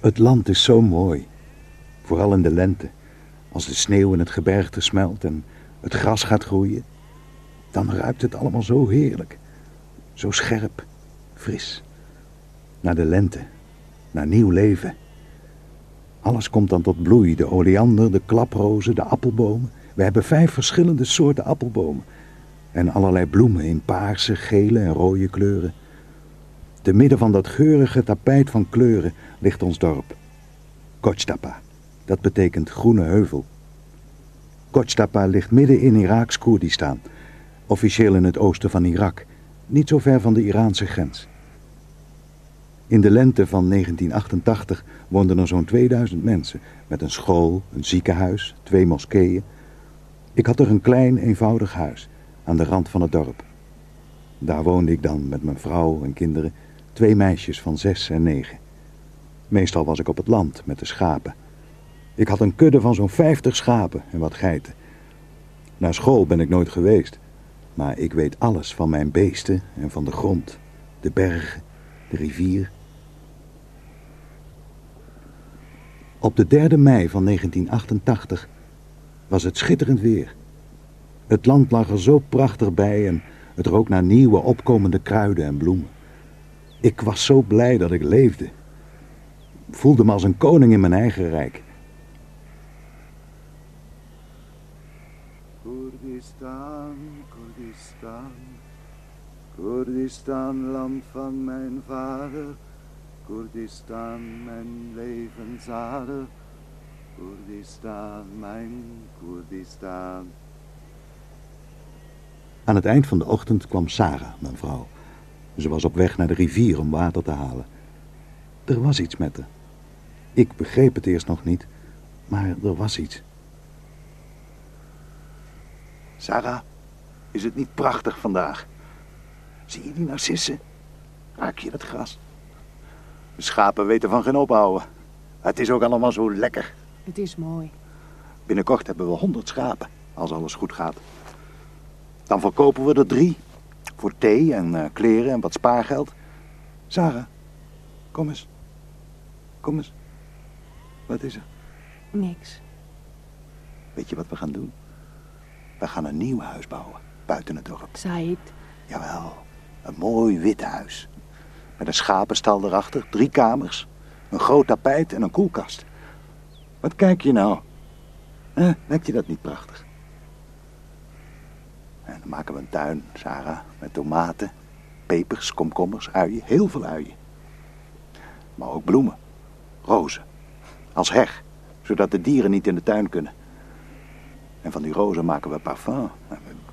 Het land is zo mooi. Vooral in de lente. Als de sneeuw in het gebergte smelt en het gras gaat groeien. Dan ruikt het allemaal zo heerlijk. Zo scherp, fris. Naar de lente. Naar nieuw leven. Alles komt dan tot bloei. De oleander, de klaprozen, de appelbomen. We hebben vijf verschillende soorten appelbomen. En allerlei bloemen in paarse, gele en rode kleuren. Te midden van dat geurige tapijt van kleuren ligt ons dorp. Kochtapa. Dat betekent groene heuvel. Kochtapa ligt midden in Iraaks Koerdistan. Officieel in het oosten van Irak. Niet zo ver van de Iraanse grens. In de lente van 1988 woonden er zo'n 2000 mensen. Met een school, een ziekenhuis, twee moskeeën. Ik had er een klein, eenvoudig huis aan de rand van het dorp. Daar woonde ik dan met mijn vrouw en kinderen, twee meisjes van zes en negen. Meestal was ik op het land met de schapen. Ik had een kudde van zo'n vijftig schapen en wat geiten. Naar school ben ik nooit geweest, maar ik weet alles van mijn beesten en van de grond, de bergen, de rivier. Op de 3 mei van 1988 was het schitterend weer. Het land lag er zo prachtig bij en het rook naar nieuwe opkomende kruiden en bloemen. Ik was zo blij dat ik leefde. Voelde me als een koning in mijn eigen rijk. Koerdistan, Koerdistan, Koerdistan, land van mijn vader, Koerdistan, mijn levensader, Koerdistan, mijn Koerdistan. Aan het eind van de ochtend kwam Sarah, mijn vrouw. Ze was op weg naar de rivier om water te halen. Er was iets met haar. Ik begreep het eerst nog niet, maar er was iets. Sarah, is het niet prachtig vandaag? Zie je die narcissen? Raak je dat gras? De schapen weten van geen ophouden. Het is ook allemaal zo lekker. Het is mooi. Binnenkort hebben we honderd schapen, als alles goed gaat. Dan verkopen we er drie. Voor thee en uh, kleren en wat spaargeld. Sarah, kom eens. Kom eens. Wat is er? Niks. Weet je wat we gaan doen? We gaan een nieuw huis bouwen, buiten het dorp. Said. Jawel, een mooi wit huis. Met een schapenstal erachter, drie kamers, een groot tapijt en een koelkast. Wat kijk je nou? Eh, lijkt je dat niet prachtig? En dan maken we een tuin, Sarah, met tomaten, pepers, komkommers, uien, heel veel uien. Maar ook bloemen, rozen, als heg, zodat de dieren niet in de tuin kunnen. En van die rozen maken we parfum.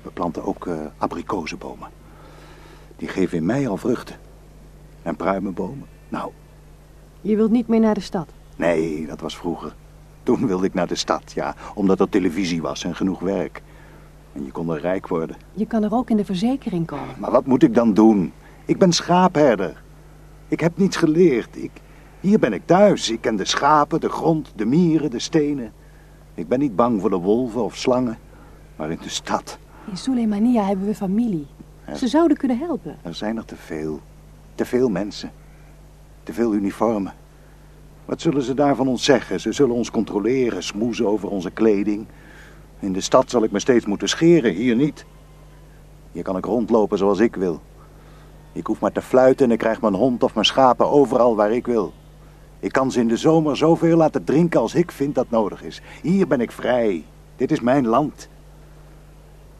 We planten ook uh, abrikozenbomen. Die geven in mei al vruchten. En pruimenbomen. Nou. Je wilt niet meer naar de stad? Nee, dat was vroeger. Toen wilde ik naar de stad, ja. Omdat er televisie was en genoeg werk. En je kon er rijk worden. Je kan er ook in de verzekering komen. Maar wat moet ik dan doen? Ik ben schaapherder. Ik heb niets geleerd. Ik, hier ben ik thuis. Ik ken de schapen, de grond, de mieren, de stenen. Ik ben niet bang voor de wolven of slangen. Maar in de stad... In Suleimania hebben we familie. Ze zouden kunnen helpen. Er zijn er te veel. Te veel mensen. Te veel uniformen. Wat zullen ze daar van ons zeggen? Ze zullen ons controleren, smoezen over onze kleding. In de stad zal ik me steeds moeten scheren, hier niet. Hier kan ik rondlopen zoals ik wil. Ik hoef maar te fluiten en ik krijg mijn hond of mijn schapen overal waar ik wil. Ik kan ze in de zomer zoveel laten drinken als ik vind dat nodig is. Hier ben ik vrij. Dit is mijn land.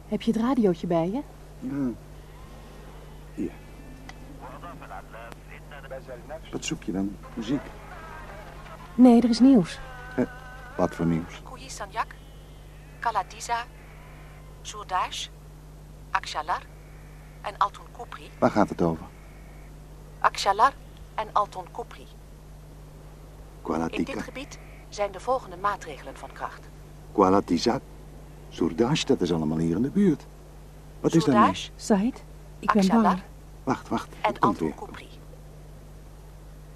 Heb je het radiootje bij je? Ja. Hier. Wat zoek je dan? Muziek? Nee, er is nieuws. Eh, wat voor nieuws? Koyi Sanyak, Kaladiza, Surdash, Akshalar en Altun Kupri. Waar gaat het over? Akshalar en Altun Kupri. Kuala In dit gebied zijn de volgende maatregelen van kracht. Kuala Tizat, Surdash, dat is allemaal hier in de buurt. Wat is dat nu? Surdash, Said, ik ben Akshalar bang. Wacht, wacht, en weer. Kupri.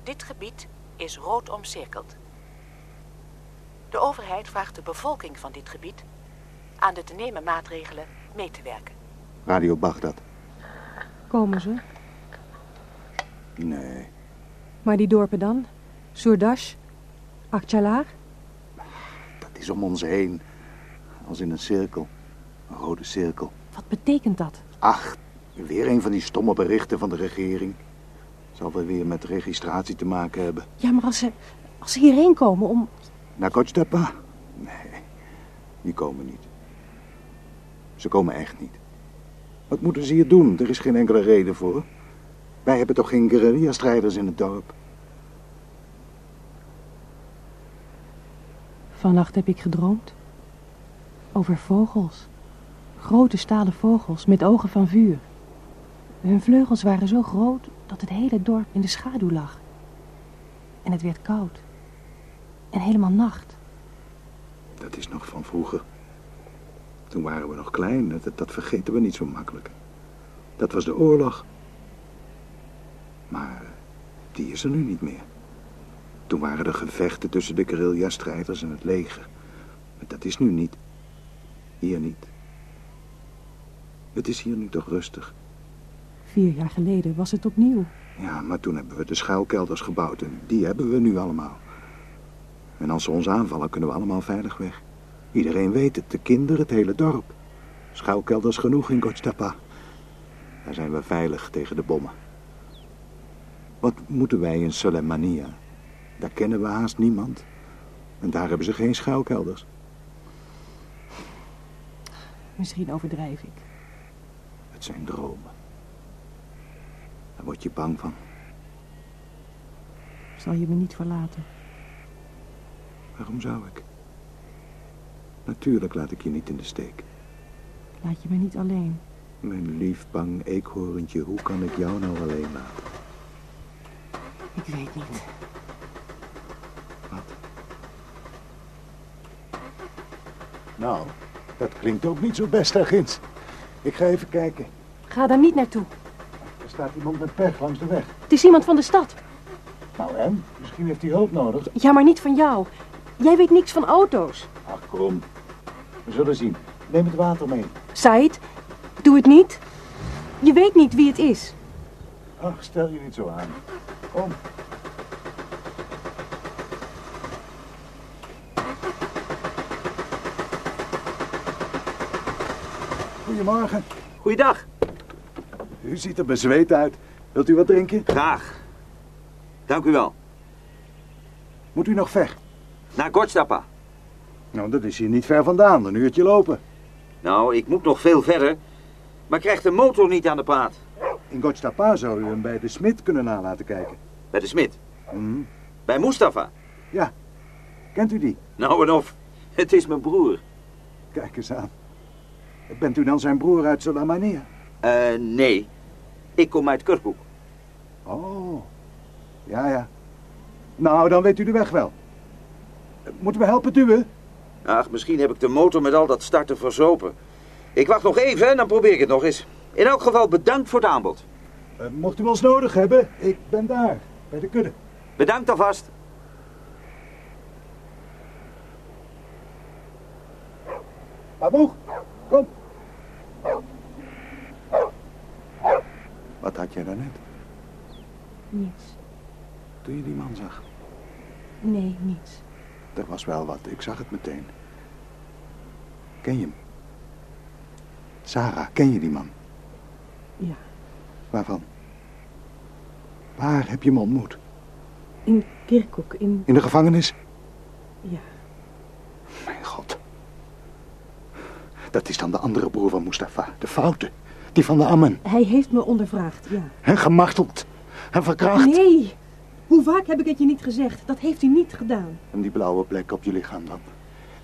Dit gebied is rood omcirkeld. De overheid vraagt de bevolking van dit gebied aan de te nemen maatregelen mee te werken. Radio Bagdad. Komen ze? Nee, Maar die dorpen dan? Surdash, Akchalar? Dat is om ons heen. Als in een cirkel. Een rode cirkel. Wat betekent dat? Ach, weer een van die stomme berichten van de regering. Zal wel weer met registratie te maken hebben. Ja, maar als ze, als ze hierheen komen om... Naar Kotstepa? Nee, die komen niet. Ze komen echt niet. Wat moeten ze hier doen? Er is geen enkele reden voor. Wij hebben toch geen guerrilla-strijders in het dorp? Vannacht heb ik gedroomd. Over vogels. Grote stalen vogels met ogen van vuur. Hun vleugels waren zo groot dat het hele dorp in de schaduw lag. En het werd koud. En helemaal nacht. Dat is nog van vroeger. Toen waren we nog klein, dat, dat vergeten we niet zo makkelijk. Dat was de oorlog. Maar die is er nu niet meer. Toen waren er gevechten tussen de guerrilla-strijders en het leger. Maar dat is nu niet. Hier niet. Het is hier nu toch rustig. Vier jaar geleden was het opnieuw. Ja, maar toen hebben we de schuilkelders gebouwd en die hebben we nu allemaal. En als ze ons aanvallen, kunnen we allemaal veilig weg. Iedereen weet het, de kinderen, het hele dorp. Schuilkelders genoeg in Gotstapa. Daar zijn we veilig tegen de bommen. Wat moeten wij in Soleimania? Daar kennen we haast niemand. En daar hebben ze geen schuilkelders. Misschien overdrijf ik. Het zijn dromen. Daar word je bang van. Zal je me niet verlaten? Waarom zou ik? Natuurlijk laat ik je niet in de steek. Laat je me niet alleen. Mijn lief bang eekhoorntje, hoe kan ik jou nou alleen laten? Ik weet niet. Wat? Nou, dat klinkt ook niet zo best, hè, Gins. Ik ga even kijken. Ga daar niet naartoe. Er staat iemand met pech langs de weg. Het is iemand van de stad. Nou, en? Misschien heeft hij hulp nodig. Ja, maar niet van jou. Jij weet niks van auto's. Ach, kom. We zullen zien. Neem het water mee. Said, doe het niet. Je weet niet wie het is. Ach, stel je niet zo aan. Kom. Goedemorgen. Goeiedag. U ziet er bezweet uit. Wilt u wat drinken? Graag. Dank u wel. Moet u nog ver? Naar Gortstapa. Nou, dat is hier niet ver vandaan. Een uurtje lopen. Nou, ik moet nog veel verder. Maar krijgt de motor niet aan de praat. In Gotstapa zou u hem bij de smid kunnen nalaten kijken. Bij de smid. Hm. Bij Mustafa. Ja. Kent u die? Nou en of. Het is mijn broer. Kijk eens aan. Bent u dan zijn broer uit Soleimania? Eh, nee. Ik kom uit Kirkuk. Oh. Ja, ja. Nou, dan weet u de weg wel. Moeten we helpen duwen? Ach, misschien heb ik de motor met al dat starten verzopen. Ik wacht nog even en dan probeer ik het nog eens. In elk geval bedankt voor het aanbod. Eh, mocht u ons nodig hebben, ik ben daar, bij de kudde. Bedankt alvast. Aboeg, kom. Wat had jij daarnet, Niets. toen je die man zag? Nee, niets. Er was wel wat, ik zag het meteen. Ken je hem? Sarah, ken je die man? Ja. Waarvan? Waar heb je hem ontmoet? In Kirkuk, in... In de gevangenis? Ja. Mijn god. Dat is dan de andere broer van Mustafa, de foute. Die van de Ammen. Hij heeft me ondervraagd, ja. En gemarteld. En verkracht. Nee! Hoe vaak heb ik het je niet gezegd? Dat heeft hij niet gedaan. En die blauwe plek op je lichaam dan.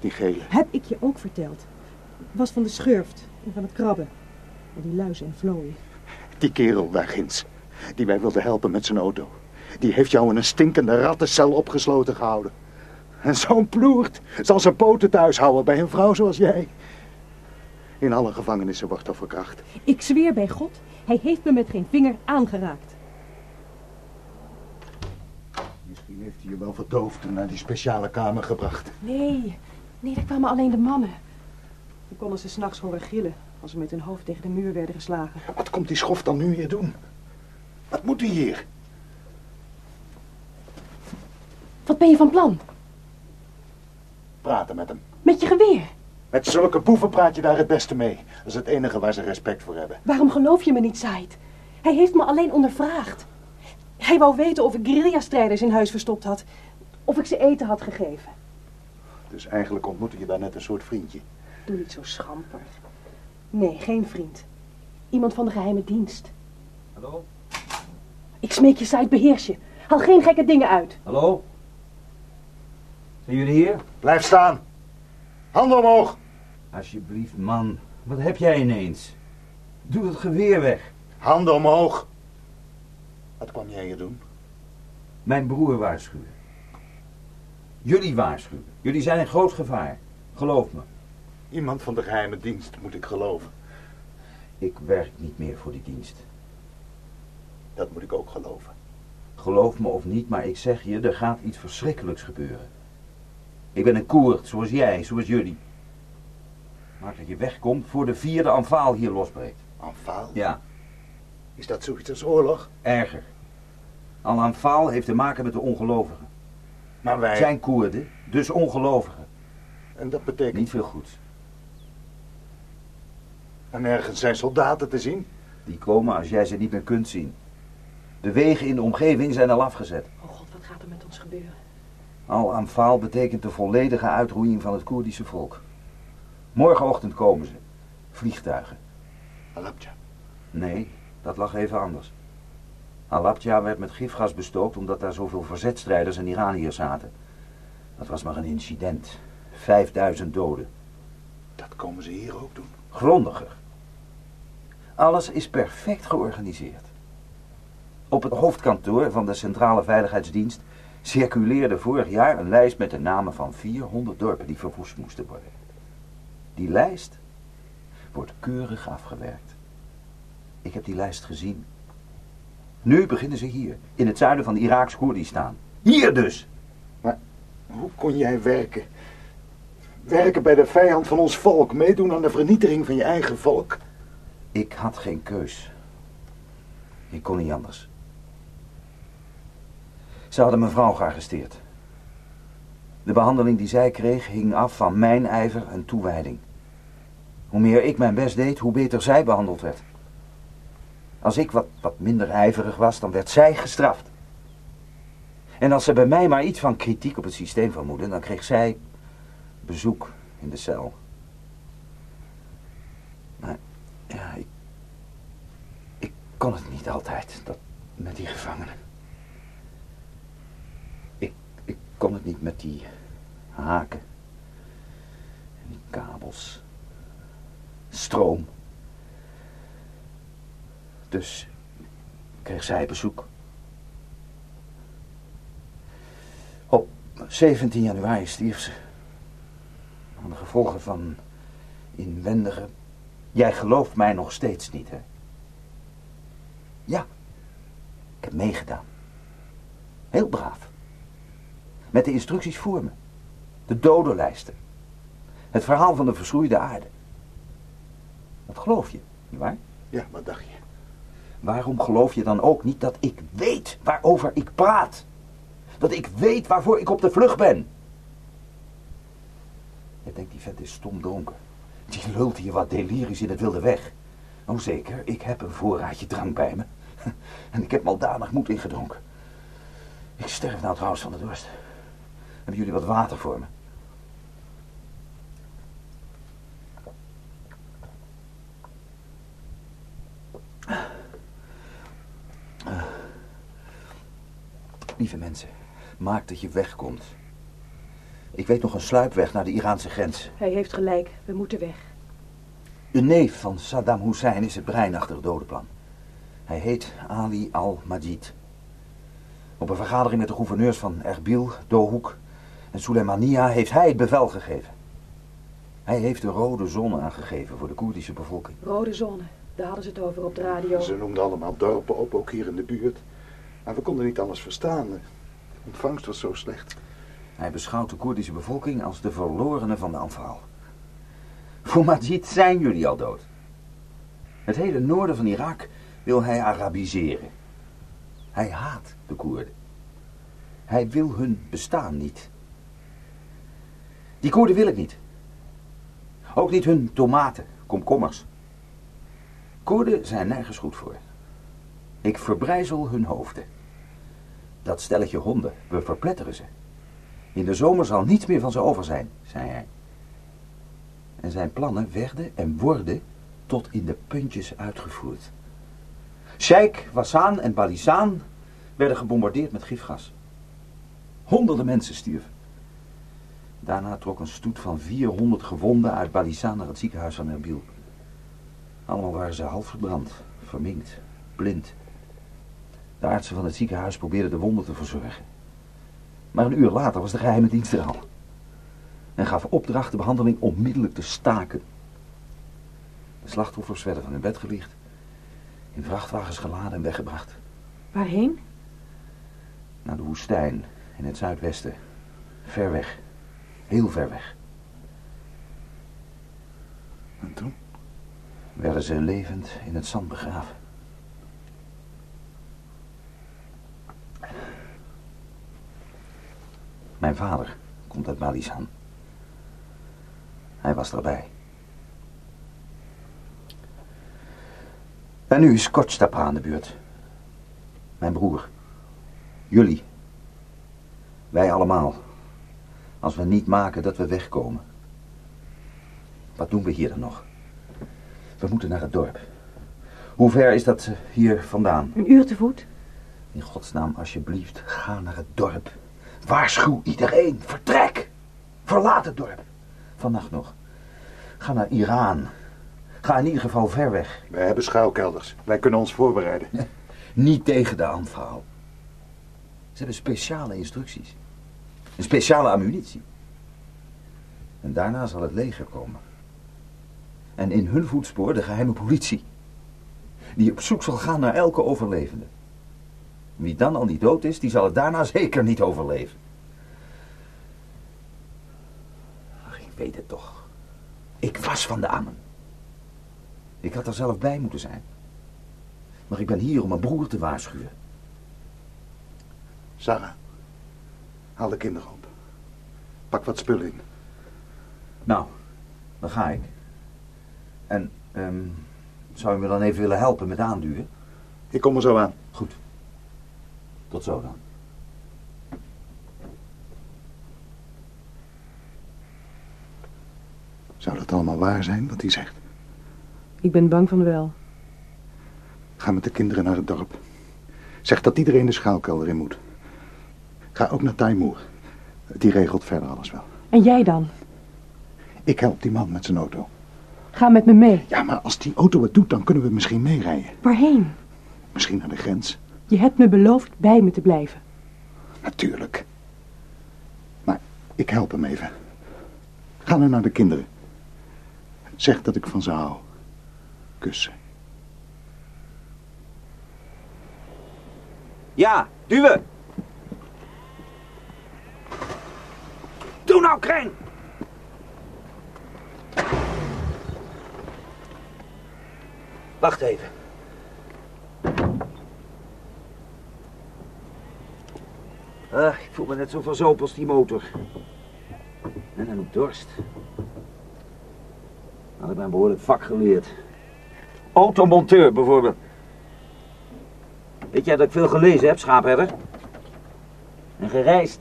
Die gele. Heb ik je ook verteld. Was van de schurft en van het krabben. En die luizen en vlooien. Die kerel daar ginds. Die wij wilden helpen met zijn auto. Die heeft jou in een stinkende rattencel opgesloten gehouden. En zo'n ploert zal zijn poten thuis houden bij een vrouw zoals jij. In alle gevangenissen wordt er verkracht. Ik zweer bij God, hij heeft me met geen vinger aangeraakt. Heeft hij je wel verdoofd en naar die speciale kamer gebracht. Nee, nee, daar kwamen alleen de mannen. Dan konden ze s'nachts horen gillen als ze met hun hoofd tegen de muur werden geslagen. Wat komt die schof dan nu hier doen? Wat moet hij hier? Wat ben je van plan? praten met hem. Met je geweer. Met zulke boeven praat je daar het beste mee. Dat is het enige waar ze respect voor hebben. Waarom geloof je me niet, Said? Hij heeft me alleen ondervraagd. Hij wou weten of ik guerrilla-strijders in huis verstopt had. Of ik ze eten had gegeven. Dus eigenlijk ontmoette je daar net een soort vriendje. Doe niet zo schamper. Nee, geen vriend. Iemand van de geheime dienst. Hallo? Ik smeek je, Said, beheers je. Haal geen gekke dingen uit. Hallo? Zijn jullie hier? Blijf staan. Handen omhoog. Alsjeblieft, man. Wat heb jij ineens? Doe dat geweer weg. Handen omhoog. Wat kwam jij hier doen? Mijn broer waarschuwen. Jullie waarschuwen. Jullie zijn in groot gevaar. Geloof me. Iemand van de geheime dienst, moet ik geloven. Ik werk niet meer voor die dienst. Dat moet ik ook geloven. Geloof me of niet, maar ik zeg je, er gaat iets verschrikkelijks gebeuren. Ik ben een Koerd, zoals jij, zoals jullie. Maak dat je wegkomt voor de vierde aanval hier losbreekt. Aanval? Ja, Is dat zoiets als oorlog? erger. Al aanval heeft te maken met de ongelovigen. Maar wij... Zijn Koerden, dus ongelovigen. En dat betekent... Niet veel goeds. En ergens zijn soldaten te zien? Die komen als jij ze niet meer kunt zien. De wegen in de omgeving zijn al afgezet. Oh god, wat gaat er met ons gebeuren? Al aanval betekent de volledige uitroeiing van het Koerdische volk. Morgenochtend komen ze. Vliegtuigen. Alapja. Nee, dat lag even anders. Alapja werd met gifgas bestookt omdat daar zoveel verzetstrijders en Iraniërs zaten. Dat was maar een incident. 5000 doden. Dat komen ze hier ook doen. Grondiger. Alles is perfect georganiseerd. Op het hoofdkantoor van de Centrale Veiligheidsdienst circuleerde vorig jaar een lijst met de namen van 400 dorpen die verwoest moesten worden. Die lijst wordt keurig afgewerkt. Ik heb die lijst gezien. Nu beginnen ze hier, in het zuiden van Iraaks Koerdistan. Hier dus! Hoe kon jij werken? Werken bij de vijand van ons volk, meedoen aan de vernietiging van je eigen volk? Ik had geen keus. Ik kon niet anders. Ze hadden mijn vrouw gearresteerd. De behandeling die zij kreeg hing af van mijn ijver en toewijding. Hoe meer ik mijn best deed, hoe beter zij behandeld werd. Als ik wat, wat minder ijverig was, dan werd zij gestraft. En als ze bij mij maar iets van kritiek op het systeem vermoedde, dan kreeg zij bezoek in de cel. Maar ja, ik, ik kon het niet altijd, dat met die gevangenen. Ik, ik kon het niet met die haken. En die kabels. Stroom. Dus kreeg zij bezoek. Op 17 januari stierf ze. Aan de gevolgen van inwendige Jij gelooft mij nog steeds niet, hè? Ja, ik heb meegedaan. Heel braaf. Met de instructies voor me. De dodenlijsten. Het verhaal van de verschroeide aarde. Dat geloof je, nietwaar? Ja, wat dacht je? Waarom geloof je dan ook niet dat ik weet waarover ik praat? Dat ik weet waarvoor ik op de vlucht ben? Je denkt die vent is stom dronken. Die lult hier wat delirisch in het wilde weg. Oh zeker, ik heb een voorraadje drank bij me. En ik heb me al danig moed ingedronken. Ik sterf nou trouwens van de dorst. Hebben jullie wat water voor me? Lieve mensen, maak dat je wegkomt. Ik weet nog een sluipweg naar de Iraanse grens. Hij heeft gelijk, we moeten weg. De neef van Saddam Hussein is het brein achter het dodenplan. Hij heet Ali al-Majid. Op een vergadering met de gouverneurs van Erbil, Dohuk en Soleimania heeft hij het bevel gegeven. Hij heeft de rode zone aangegeven voor de Koerdische bevolking. Rode zone, daar hadden ze het over op de radio. Ze noemden allemaal dorpen op, ook hier in de buurt. Maar we konden niet alles verstaan. De ontvangst was zo slecht. Hij beschouwt de Koerdische bevolking als de verlorenen van de aanval. Voor Majid zijn jullie al dood. Het hele noorden van Irak wil hij Arabiseren. Hij haat de Koerden. Hij wil hun bestaan niet. Die Koerden wil ik niet. Ook niet hun tomaten, komkommers. Koerden zijn nergens goed voor. Ik verbrijzel hun hoofden. Dat stelletje honden, we verpletteren ze. In de zomer zal niets meer van ze over zijn, zei hij. En zijn plannen werden en worden tot in de puntjes uitgevoerd. Sheikh, Wassan en Balisaan werden gebombardeerd met gifgas. Honderden mensen stierven. Daarna trok een stoet van 400 gewonden uit Balisaan naar het ziekenhuis van Erbil. Allemaal waren ze half verbrand, verminkt, blind. De artsen van het ziekenhuis probeerden de wonden te verzorgen. Maar een uur later was de geheime dienst er al. En gaf opdracht de behandeling onmiddellijk te staken. De slachtoffers werden van hun bed gelicht, in vrachtwagens geladen en weggebracht. Waarheen? Naar de woestijn in het zuidwesten. Ver weg. Heel ver weg. En toen? Werden ze levend in het zand begraven. Mijn vader komt uit Balisaan. Hij was erbij. En nu is Kotstapa aan de beurt. Mijn broer. Jullie. Wij allemaal. Als we niet maken dat we wegkomen. Wat doen we hier dan nog? We moeten naar het dorp. Hoe ver is dat eh, hier vandaan? Een uur te voet? In godsnaam, alsjeblieft, ga naar het dorp. Waarschuw iedereen. Vertrek. Verlaat het dorp. Vannacht nog. Ga naar Iran. Ga in ieder geval ver weg. Wij hebben schuilkelders. Wij kunnen ons voorbereiden. Niet tegen de aanval. Ze hebben speciale instructies. Een speciale ammunitie. En daarna zal het leger komen. En in hun voetspoor de geheime politie. Die op zoek zal gaan naar elke overlevende. Wie dan al niet dood is, die zal het daarna zeker niet overleven. Ach, ik weet het toch. Ik was van de Ammen. Ik had er zelf bij moeten zijn. Maar ik ben hier om mijn broer te waarschuwen. Sarah, haal de kinderen op. Pak wat spullen in. Nou, dan ga ik. En, ehm, zou je me dan even willen helpen met aanduwen? Ik kom er zo aan. Goed. Tot zo dan. Zou dat allemaal waar zijn, wat hij zegt? Ik ben bang van wel. Ga met de kinderen naar het dorp. Zeg dat iedereen de schaalkelder in moet. Ga ook naar Taimoer. Die regelt verder alles wel. En jij dan? Ik help die man met zijn auto. Ga met me mee. Ja, maar als die auto het doet, dan kunnen we misschien meerijden. Waarheen? Misschien naar de grens. Je hebt me beloofd bij me te blijven. Natuurlijk. Maar ik help hem even. Ga nu naar de kinderen. Zeg dat ik van ze hou. Kussen. Ja, duwen. Doe nou, Kreng. Wacht even. Ah, ik voel me net zo verzopen als die motor. En dan ook dorst. Had ik mijn behoorlijk vak geleerd. Automonteur bijvoorbeeld. Weet jij dat ik veel gelezen heb, schaapherder? En gereisd.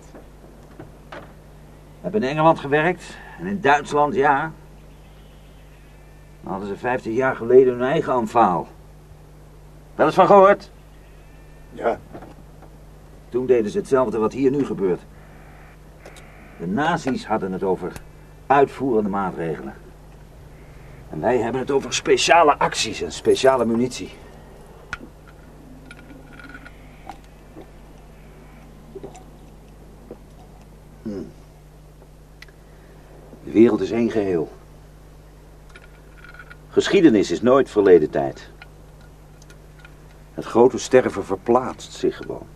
Heb in Engeland gewerkt en in Duitsland, ja. Dan hadden ze 50 jaar geleden hun eigen aanvaal. Wel eens van gehoord? Ja, Toen deden ze hetzelfde wat hier nu gebeurt. De nazi's hadden het over uitvoerende maatregelen. En wij hebben het over speciale acties en speciale munitie. Hm. De wereld is één geheel. Geschiedenis is nooit verleden tijd. Het grote sterven verplaatst zich gewoon.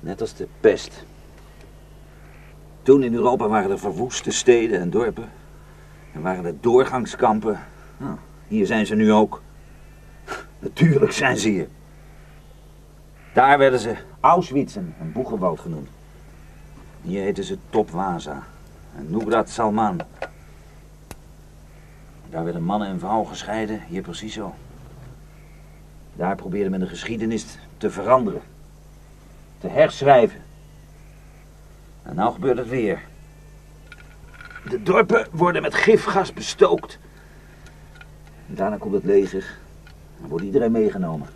Net als de pest. Toen in Europa waren er verwoeste steden en dorpen. En waren er doorgangskampen. Nou, hier zijn ze nu ook. Natuurlijk zijn ze hier. Daar werden ze Auschwitz en en Buchenwald genoemd. Hier heten ze Top Waza en Nugrat Salman. Daar werden mannen en vrouwen gescheiden, hier precies zo. Daar probeerde men de geschiedenis te veranderen. Te herschrijven. En nou gebeurt het weer. De dorpen worden met gifgas bestookt. En daarna komt het leger. Dan wordt iedereen meegenomen.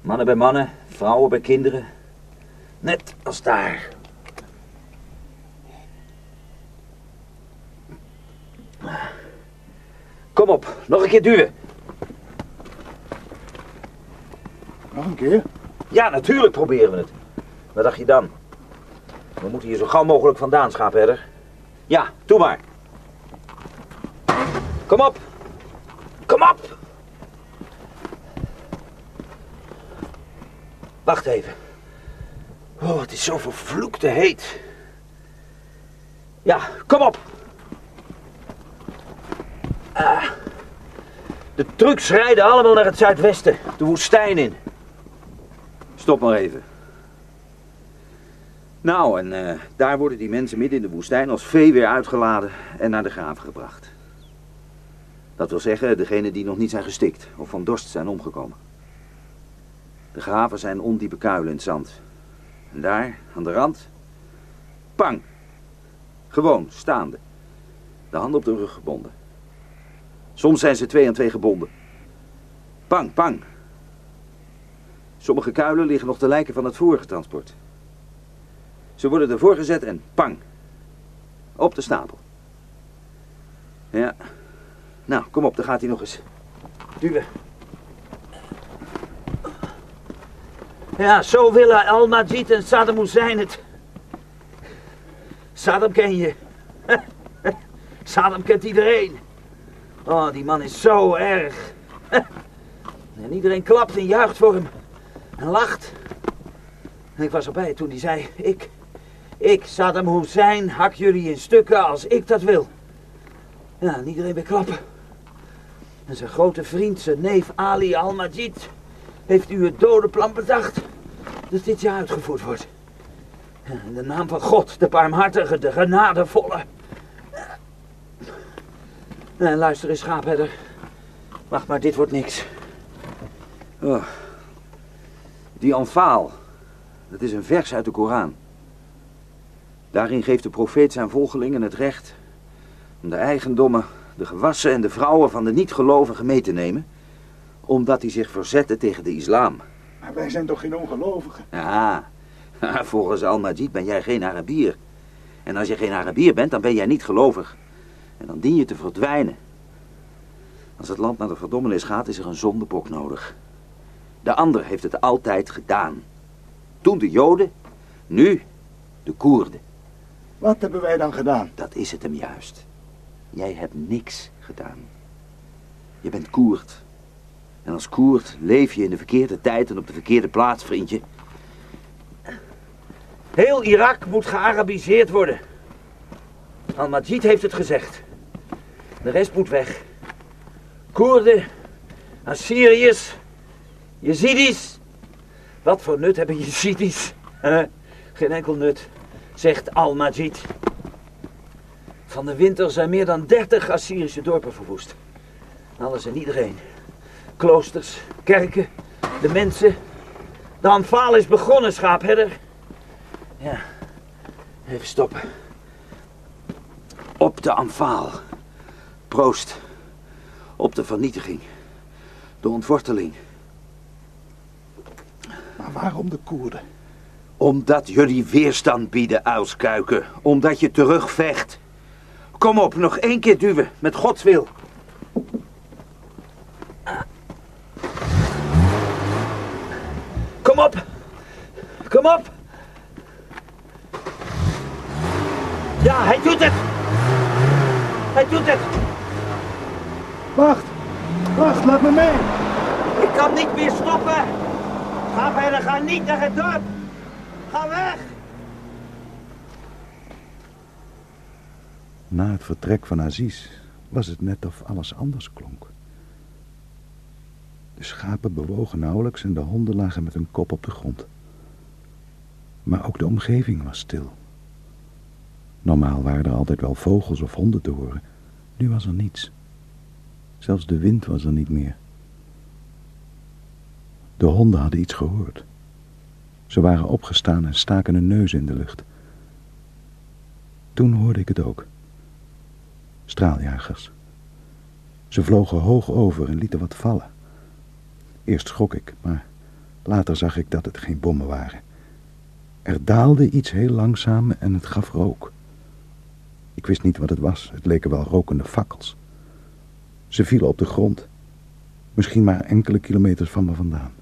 Mannen bij mannen, vrouwen bij kinderen. Net als daar. Kom op, nog een keer duwen. Nog een keer? Ja, natuurlijk proberen we het. Wat dacht je dan? We moeten hier zo gauw mogelijk vandaan, schaapherder. Ja, doe maar. Kom op. Kom op. Wacht even. Oh, het is zo vervloekte heet. Ja, kom op. Ah. De trucks rijden allemaal naar het zuidwesten, de woestijn in. Stop maar even. Nou, en eh, daar worden die mensen midden in de woestijn als vee weer uitgeladen en naar de graven gebracht. Dat wil zeggen, degenen die nog niet zijn gestikt of van dorst zijn omgekomen. De graven zijn ondiepe kuilen in het zand. En daar, aan de rand, pang. Gewoon, staande. De handen op de rug gebonden. Soms zijn ze twee aan twee gebonden. Pang, pang. Sommige kuilen liggen nog de lijken van het vorige transport. Ze worden ervoor gezet en pang. Op de stapel. Ja. Nou, kom op, daar gaat hij nog eens. Duwen. Ja, zo willen Al-Majid en Saddam Hussein het. Saddam ken je. Saddam kent iedereen. Oh, die man is zo erg. En iedereen klapt en juicht voor hem. En lacht. En ik was erbij toen hij zei, ik, ik, Saddam Hussein, hak jullie in stukken als ik dat wil. Ja, en iedereen weer klappen. En zijn grote vriend, zijn neef Ali al-Majid, heeft u het dodenplan bedacht. Dat dit jaar uitgevoerd wordt. In de naam van God, de barmhartige, de genadevolle. En luister eens, schaapherder. Wacht maar, dit wordt niks. Oh. Die Anfaal, dat is een vers uit de Koran. Daarin geeft de profeet zijn volgelingen het recht om de eigendommen, de gewassen en de vrouwen van de niet-gelovigen mee te nemen, omdat die zich verzetten tegen de islam. Maar wij zijn toch geen ongelovigen? Ja, volgens Al-Majid ben jij geen Arabier. En als je geen Arabier bent, dan ben jij niet gelovig. En dan dien je te verdwijnen. Als het land naar de verdommenis gaat, is er een zondebok nodig. De ander heeft het altijd gedaan. Toen de Joden, nu de Koerden. Wat hebben wij dan gedaan? Dat is het hem juist. Jij hebt niks gedaan. Je bent Koerd. En als Koerd leef je in de verkeerde tijd en op de verkeerde plaats, vriendje. Heel Irak moet gearabiseerd worden. Al-Majid heeft het gezegd. De rest moet weg. Koerden, Assyriërs, Jezidis. Wat voor nut hebben Jezidis? Geen enkel nut, zegt Al-Majid. Van de winter zijn meer dan dertig Assyrische dorpen verwoest. Alles en iedereen. Kloosters, kerken, de mensen. De aanval is begonnen, schaapherder. Ja, even stoppen. Op de aanval. Proost. Op de vernietiging. De ontworteling. Maar waarom de Koerden? Omdat jullie weerstand bieden, uilskuiken. Omdat je terugvecht. Kom op, nog één keer duwen, met Gods wil. Kom op. Kom op. Ja, hij doet het. Hij doet het. Wacht! Wacht, laat me mee! Ik kan niet meer stoppen. Ga verder, ga niet naar het dorp. Ga weg. Na het vertrek van Aziz was het net of alles anders klonk. De schapen bewogen nauwelijks en de honden lagen met hun kop op de grond. Maar ook de omgeving was stil. Normaal waren er altijd wel vogels of honden te horen. Nu was er niets. Zelfs de wind was er niet meer. De honden hadden iets gehoord. Ze waren opgestaan en staken hun neus in de lucht. Toen hoorde ik het ook. Straaljagers. Ze vlogen hoog over en lieten wat vallen. Eerst schrok ik, maar later zag ik dat het geen bommen waren. Er daalde iets heel langzaam en het gaf rook. Ik wist niet wat het was. Het leken wel rokende fakkels. Ze vielen op de grond. Misschien maar enkele kilometers van me vandaan.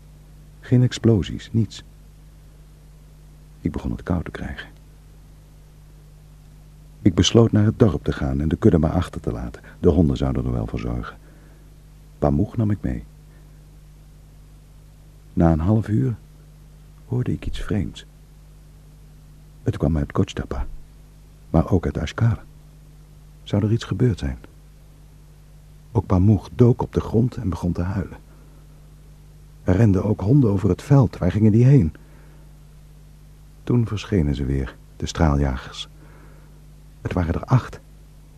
Geen explosies, niets. Ik begon het koud te krijgen. Ik besloot naar het dorp te gaan en de kudde maar achter te laten. De honden zouden er wel voor zorgen. Pamoeg nam ik mee. Na een half uur hoorde ik iets vreemds. Het kwam uit Kotstapa, maar ook uit Ashkar. Zou er iets gebeurd zijn? Ook Pamoeg dook op de grond en begon te huilen. Er renden ook honden over het veld. Waar gingen die heen? Toen verschenen ze weer, de straaljagers. Het waren er acht.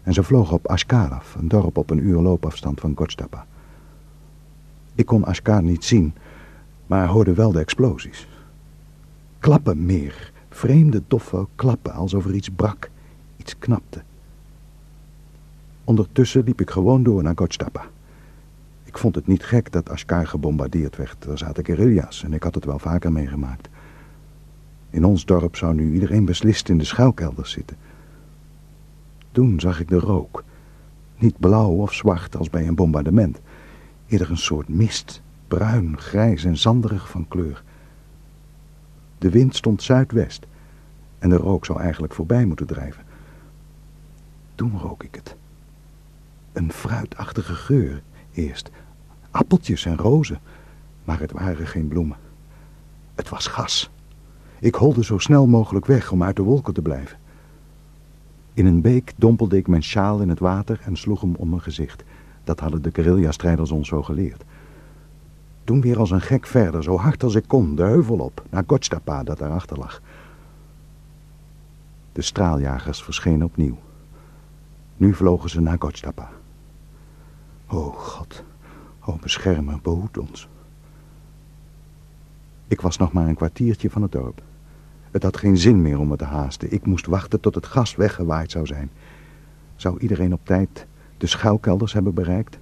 En ze vlogen op Ashkaraf, een dorp op een uur loopafstand van Kotstapa. Ik kon Ashkar niet zien, maar hoorde wel de explosies. Klappen meer, vreemde doffe klappen, alsof er iets brak, iets knapte. Ondertussen liep ik gewoon door naar Kotstapa. Ik vond het niet gek dat Ashkar gebombardeerd werd. Er zaten guerrilla's en ik had het wel vaker meegemaakt. In ons dorp zou nu iedereen beslist in de schuilkelders zitten. Toen zag ik de rook. Niet blauw of zwart als bij een bombardement. Eerder een soort mist, bruin, grijs en zanderig van kleur. De wind stond zuidwest en de rook zou eigenlijk voorbij moeten drijven. Toen rook ik het. Een fruitachtige geur eerst. Appeltjes en rozen, maar het waren geen bloemen. Het was gas. Ik holde zo snel mogelijk weg om uit de wolken te blijven. In een beek dompelde ik mijn sjaal in het water en sloeg hem om mijn gezicht. Dat hadden de guerrilla-strijders ons zo geleerd. Toen weer als een gek verder, zo hard als ik kon, de heuvel op, naar Gotstapa dat daarachter lag. De straaljagers verschenen opnieuw. Nu vlogen ze naar Gotstapa. O God, o beschermen, behoed ons. Ik was nog maar een kwartiertje van het dorp. Het had geen zin meer om me te haasten. Ik moest wachten tot het gas weggewaaid zou zijn. Zou iedereen op tijd de schuilkelders hebben bereikt?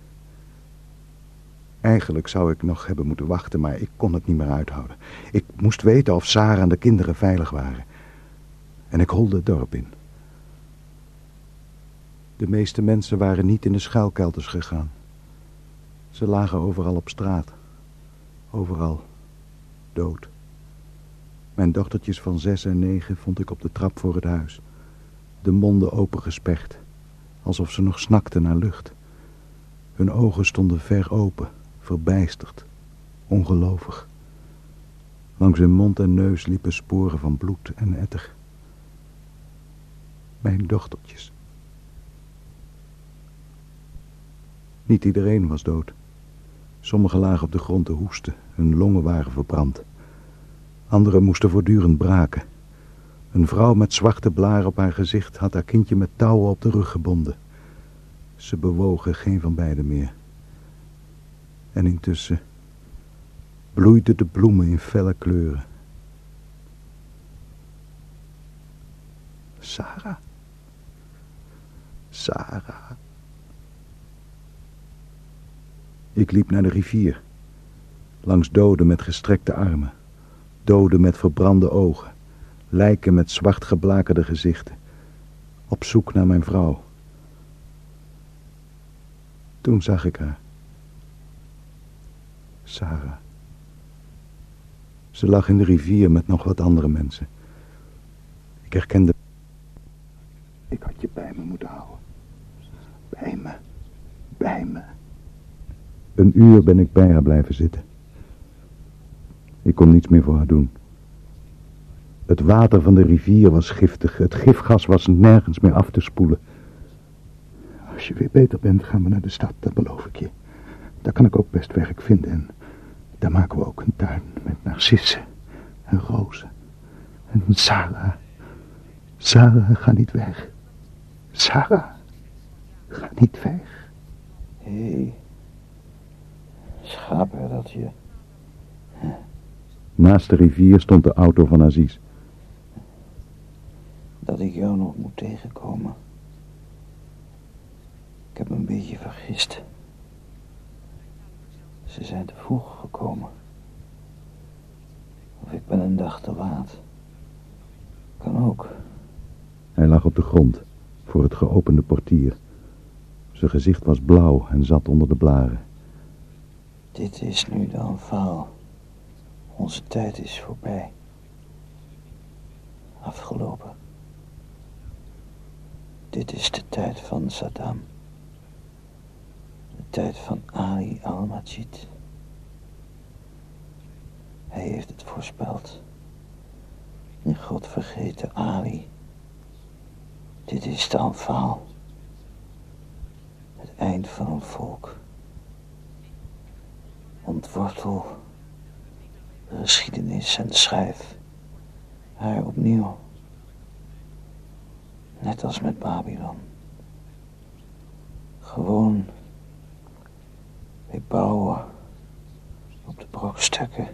Eigenlijk zou ik nog hebben moeten wachten, maar ik kon het niet meer uithouden. Ik moest weten of Sarah en de kinderen veilig waren. En ik holde het dorp in. De meeste mensen waren niet in de schuilkelders gegaan. Ze lagen overal op straat. Overal dood. Mijn dochtertjes van zes en negen vond ik op de trap voor het huis. De monden opengesperd, alsof ze nog snakten naar lucht. Hun ogen stonden ver open, verbijsterd, ongelovig. Langs hun mond en neus liepen sporen van bloed en etter. Mijn dochtertjes. Niet iedereen was dood. Sommigen lagen op de grond te hoesten, hun longen waren verbrand. Anderen moesten voortdurend braken. Een vrouw met zwarte blaren op haar gezicht had haar kindje met touwen op de rug gebonden. Ze bewogen geen van beiden meer. En intussen bloeiden de bloemen in felle kleuren. Sarah. Sarah. Ik liep naar de rivier. Langs doden met gestrekte armen. Doden met verbrande ogen. Lijken met zwart geblakerde gezichten. Op zoek naar mijn vrouw. Toen zag ik haar. Sarah. Ze lag in de rivier met nog wat andere mensen. Ik herkende... Ik had je bij me moeten houden. Bij me. Bij me. Een uur ben ik bij haar blijven zitten. Ik kon niets meer voor haar doen. Het water van de rivier was giftig. Het gifgas was nergens meer af te spoelen. Als je weer beter bent, gaan we naar de stad, dat beloof ik je. Daar kan ik ook best werk vinden. En daar maken we ook een tuin met narcissen en rozen En Sarah. Sarah, ga niet weg. Sarah, ga niet weg. Hé, hey, schaapherdertje. Naast de rivier stond de auto van Aziz. Dat ik jou nog moet tegenkomen. Ik heb me een beetje vergist. Ze zijn te vroeg gekomen. Of ik ben een dag te laat. Kan ook. Hij lag op de grond, voor het geopende portier. Zijn gezicht was blauw en zat onder de blaren. Dit is nu de aanval. Onze tijd is voorbij. Afgelopen. Dit is de tijd van Saddam. De tijd van Ali al-Majid. Hij heeft het voorspeld. En God vergeten Ali. Dit is de aanval. Het eind van een volk. Ontwortel de geschiedenis en schrijf haar opnieuw. Net als met Babylon. Gewoon weer bouwen op de brokstukken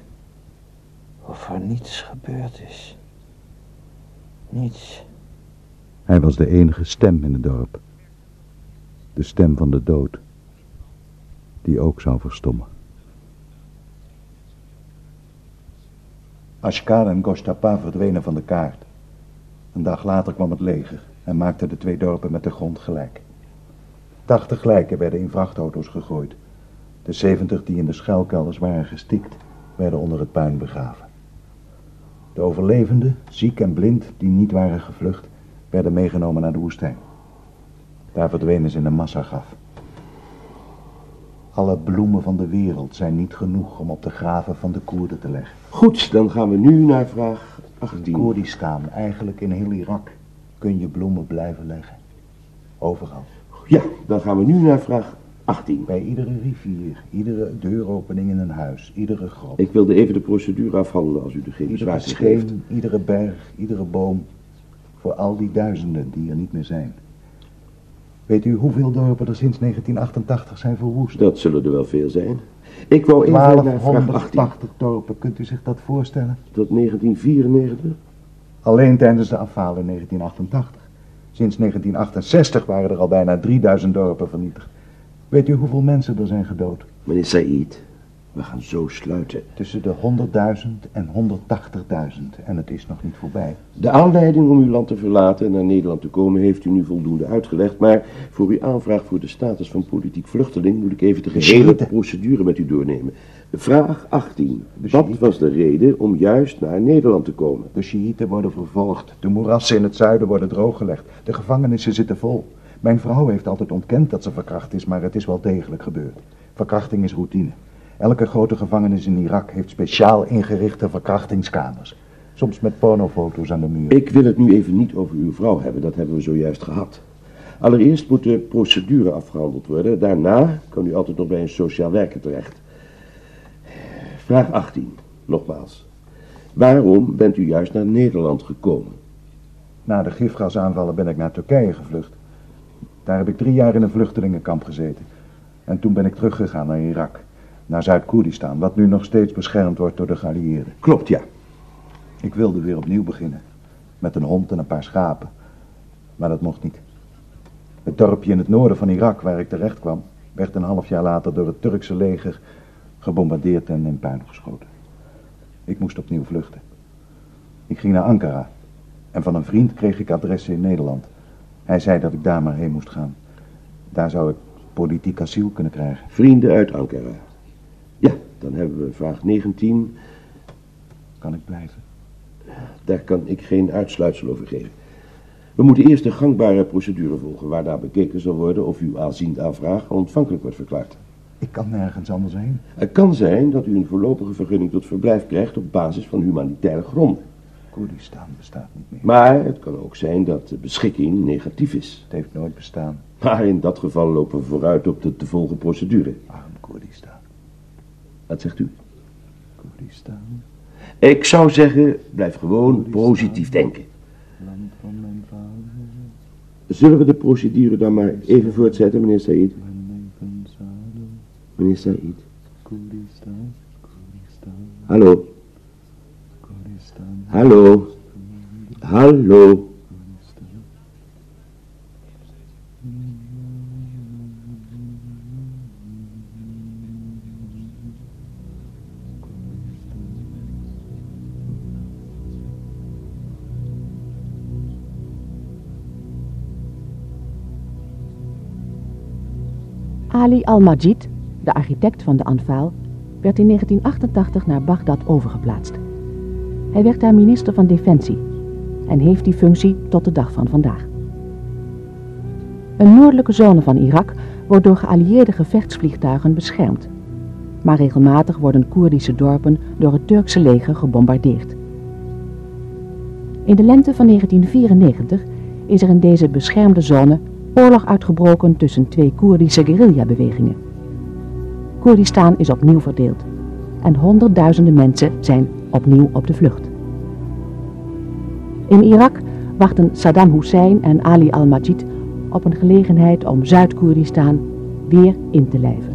of er niets gebeurd is. Niets. Hij was de enige stem in het dorp. De stem van de dood. Die ook zou verstommen. Ashkar en Goshtapa verdwenen van de kaart. Een dag later kwam het leger en maakte de twee dorpen met de grond gelijk. Tachtig lijken werden in vrachtauto's gegooid. De zeventig die in de schuilkelders waren gestikt, werden onder het puin begraven. De overlevenden, ziek en blind, die niet waren gevlucht, werden meegenomen naar de woestijn. Daar verdwenen ze in een massagaf. Alle bloemen van de wereld zijn niet genoeg om op de graven van de Koerden te leggen. Goed, dan gaan we nu naar vraag 18. Koerdistan, eigenlijk in heel Irak, kun je bloemen blijven leggen. Overal. Ja, dan gaan we nu naar vraag 18. Bij iedere rivier, iedere deuropening in een huis, iedere grot. Ik wilde even de procedure afhandelen als u er geen Iedere bezwaar steen, iedere berg, iedere boom. Voor al die duizenden die er niet meer zijn. Weet u hoeveel dorpen er sinds 1988 zijn verwoest? Dat zullen er wel veel zijn. Ik wou even naar vraag 18. 1280 dorpen, kunt u zich dat voorstellen? Tot 1994? Alleen tijdens de afval in 1988. Sinds 1968 waren er al bijna 3000 dorpen vernietigd. Weet u hoeveel mensen er zijn gedood? Meneer Said, we gaan zo sluiten. Tussen de 100.000 en 180.000 en het is nog niet voorbij. De aanleiding om uw land te verlaten en naar Nederland te komen heeft u nu voldoende uitgelegd. Maar voor uw aanvraag voor de status van politiek vluchteling moet ik even de gehele procedure met u doornemen. Vraag 18. De Wat was de reden om juist naar Nederland te komen? De Sjiïten worden vervolgd, de moerassen in het zuiden worden drooggelegd, de gevangenissen zitten vol. Mijn vrouw heeft altijd ontkend dat ze verkracht is, maar het is wel degelijk gebeurd. Verkrachting is routine. Elke grote gevangenis in Irak heeft speciaal ingerichte verkrachtingskamers. Soms met pornofoto's aan de muur. Ik wil het nu even niet over uw vrouw hebben, dat hebben we zojuist gehad. Allereerst moet de procedure afgehandeld worden. Daarna kan u altijd nog bij een sociaal werker terecht. Vraag 18, nogmaals. Waarom bent u juist naar Nederland gekomen? Na de gifgasaanvallen ben ik naar Turkije gevlucht. Daar heb ik drie jaar in een vluchtelingenkamp gezeten. En toen ben ik teruggegaan naar Irak. Naar Zuid-Koerdistan, wat nu nog steeds beschermd wordt door de geallieerden. Klopt, ja. Ik wilde weer opnieuw beginnen. Met een hond en een paar schapen. Maar dat mocht niet. Het dorpje in het noorden van Irak waar ik terecht kwam, werd een half jaar later door het Turkse leger gebombardeerd en in puin geschoten. Ik moest opnieuw vluchten. Ik ging naar Ankara. En van een vriend kreeg ik adressen in Nederland. Hij zei dat ik daar maar heen moest gaan. Daar zou ik politiek asiel kunnen krijgen. Vrienden uit Ankara. Dan hebben we vraag 19. Kan ik blijven? Daar kan ik geen uitsluitsel over geven. We moeten eerst de gangbare procedure volgen, waarna bekeken zal worden of uw aanziend aanvraag ontvankelijk wordt verklaard. Ik kan nergens anders heen. Het kan zijn dat u een voorlopige vergunning tot verblijf krijgt op basis van humanitaire gronden. Koerdistan bestaat niet meer. Maar het kan ook zijn dat de beschikking negatief is. Het heeft nooit bestaan. Maar in dat geval lopen we vooruit op de te volgen procedure. Arm Koerdistan. Wat zegt u? Ik zou zeggen, blijf gewoon positief denken. Zullen we de procedure dan maar even voortzetten, meneer Said? Meneer Said. Hallo. Hallo. Hallo. Ali al-Majid, de architect van de Anfaal, werd in 1988 naar Bagdad overgeplaatst. Hij werd daar minister van Defensie en heeft die functie tot de dag van vandaag. Een noordelijke zone van Irak wordt door geallieerde gevechtsvliegtuigen beschermd. Maar regelmatig worden Koerdische dorpen door het Turkse leger gebombardeerd. In de lente van 1994 is er in deze beschermde zone oorlog uitgebroken tussen twee Koerdische guerrillabewegingen. Koerdistan is opnieuw verdeeld en honderdduizenden mensen zijn opnieuw op de vlucht. In Irak wachten Saddam Hussein en Ali al-Majid op een gelegenheid om Zuid-Koerdistan weer in te lijven.